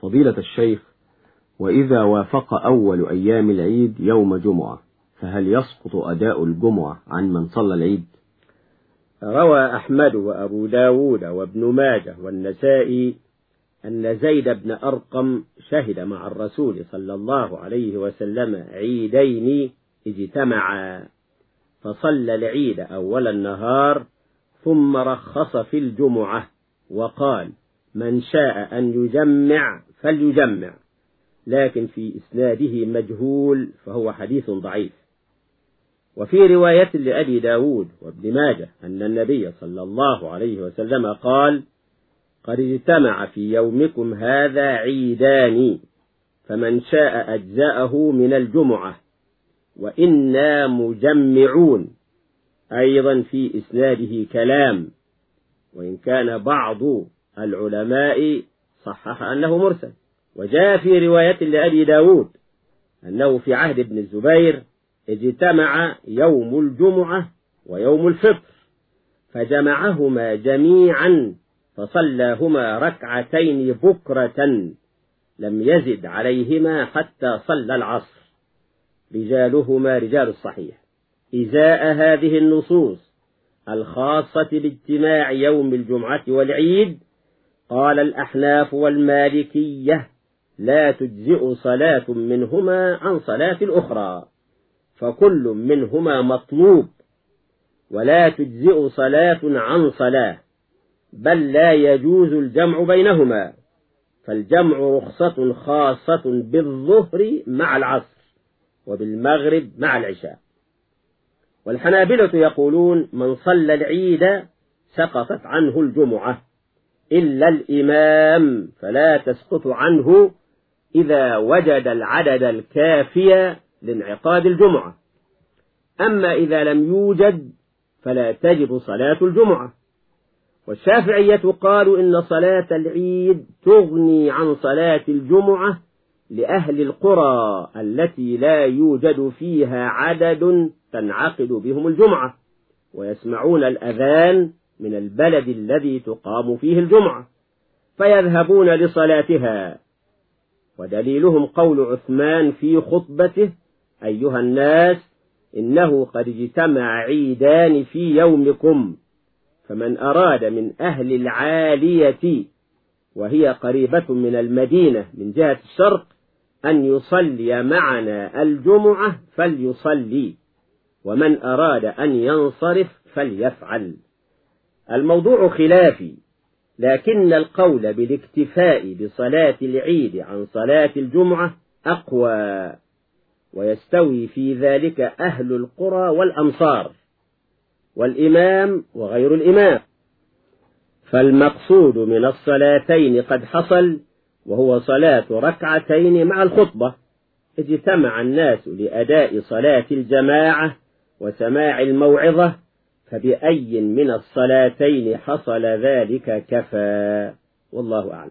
فضيلة الشيخ وإذا وافق أول أيام العيد يوم جمعة فهل يسقط أداء الجمعة عن من صلى العيد؟ روى أحمد وأبو داود وابن ماجه والنسائي أن زيد بن أرقم شهد مع الرسول صلى الله عليه وسلم عيدين اجتمعا فصلى العيد أول النهار ثم رخص في الجمعة وقال من شاء أن يجمع فليجمع لكن في إسناده مجهول فهو حديث ضعيف. وفي رواية لأبي داود وابن ماجه أن النبي صلى الله عليه وسلم قال قد اجتمع في يومكم هذا عيدان فمن شاء أجزاءه من الجمعة وإنا مجمعون. أيضا في إسناده كلام وإن كان بعض العلماء صحح أنه مرسل وجاء في رواية لأبي داود أنه في عهد ابن الزبير اجتمع يوم الجمعة ويوم الفطر فجمعهما جميعا فصلاهما ركعتين بكرة لم يزد عليهما حتى صلى العصر. رجالهما رجال الصحيح. إزاء هذه النصوص الخاصة باجتماع يوم الجمعة والعيد قال الأحناف والمالكية لا تجزئ صلاة منهما عن صلاة الأخرى فكل منهما مطلوب ولا تجزئ صلاة عن صلاة بل لا يجوز الجمع بينهما فالجمع رخصة خاصة بالظهر مع العصر وبالمغرب مع العشاء. والحنابلة يقولون من صلى العيد سقطت عنه الجمعة. إلا الإمام فلا تسقط عنه إذا وجد العدد الكافي لانعقاد الجمعة. أما إذا لم يوجد فلا تجب صلاة الجمعة. والشافعية قالوا إن صلاة العيد تغني عن صلاة الجمعة لأهل القرى التي لا يوجد فيها عدد تنعقد بهم الجمعة ويسمعون الأذان من البلد الذي تقام فيه الجمعة فيذهبون لصلاتها. ودليلهم قول عثمان في خطبته أيها الناس إنه قد اجتمع عيدان في يومكم فمن أراد من أهل العالية وهي قريبة من المدينة من جهة الشرق أن يصلي معنا الجمعة فليصلي ومن أراد أن ينصرف فليفعل. الموضوع خلافي لكن القول بالاكتفاء بصلاة العيد عن صلاة الجمعة أقوى ويستوي في ذلك أهل القرى والأمصار والإمام وغير الإمام. فالمقصود من الصلاتين قد حصل وهو صلاة ركعتين مع الخطبة. اجتمع الناس لأداء صلاة الجماعة وسماع الموعظة فبأي من الصلاتين حصل ذلك كفى. والله أعلم.